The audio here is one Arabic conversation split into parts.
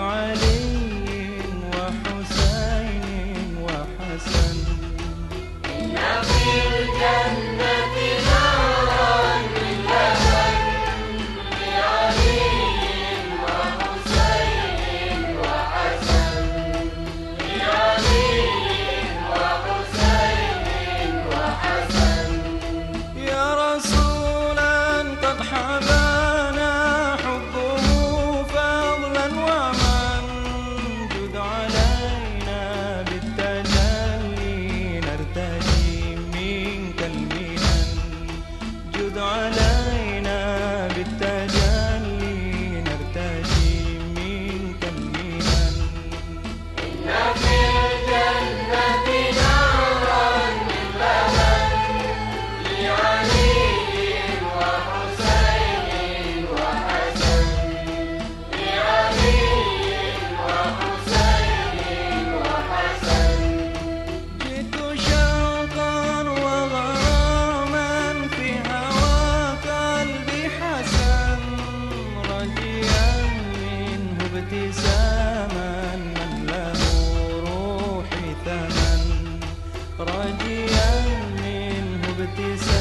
عليه ابتساما له روحي ثمن. رجيا منه ابتساما.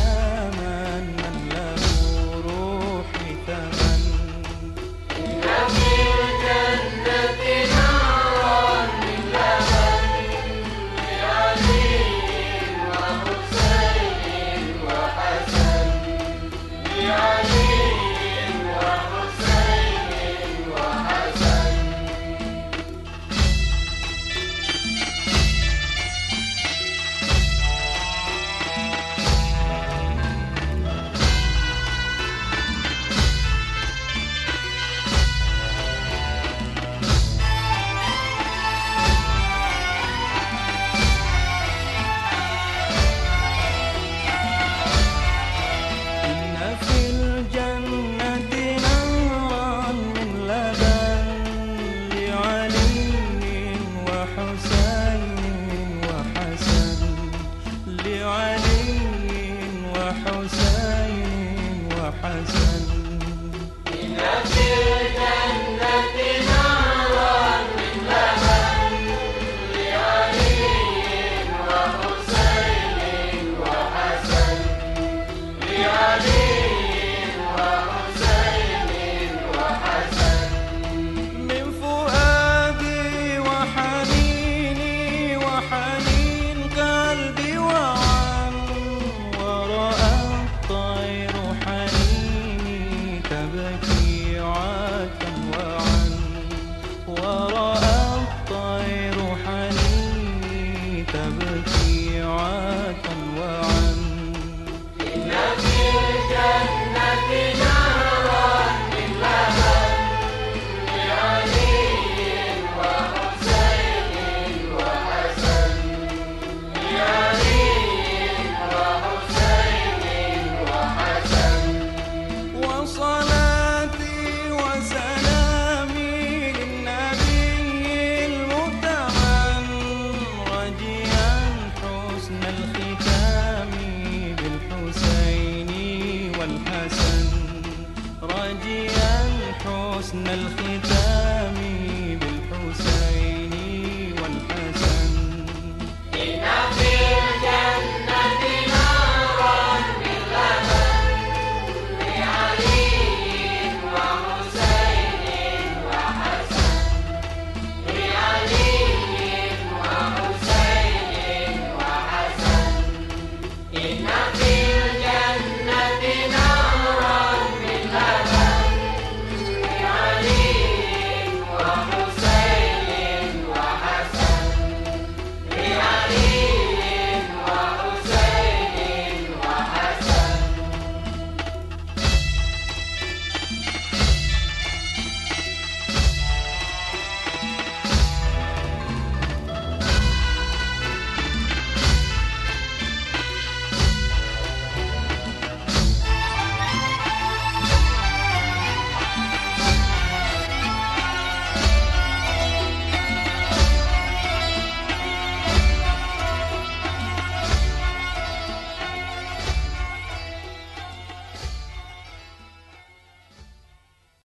anytime.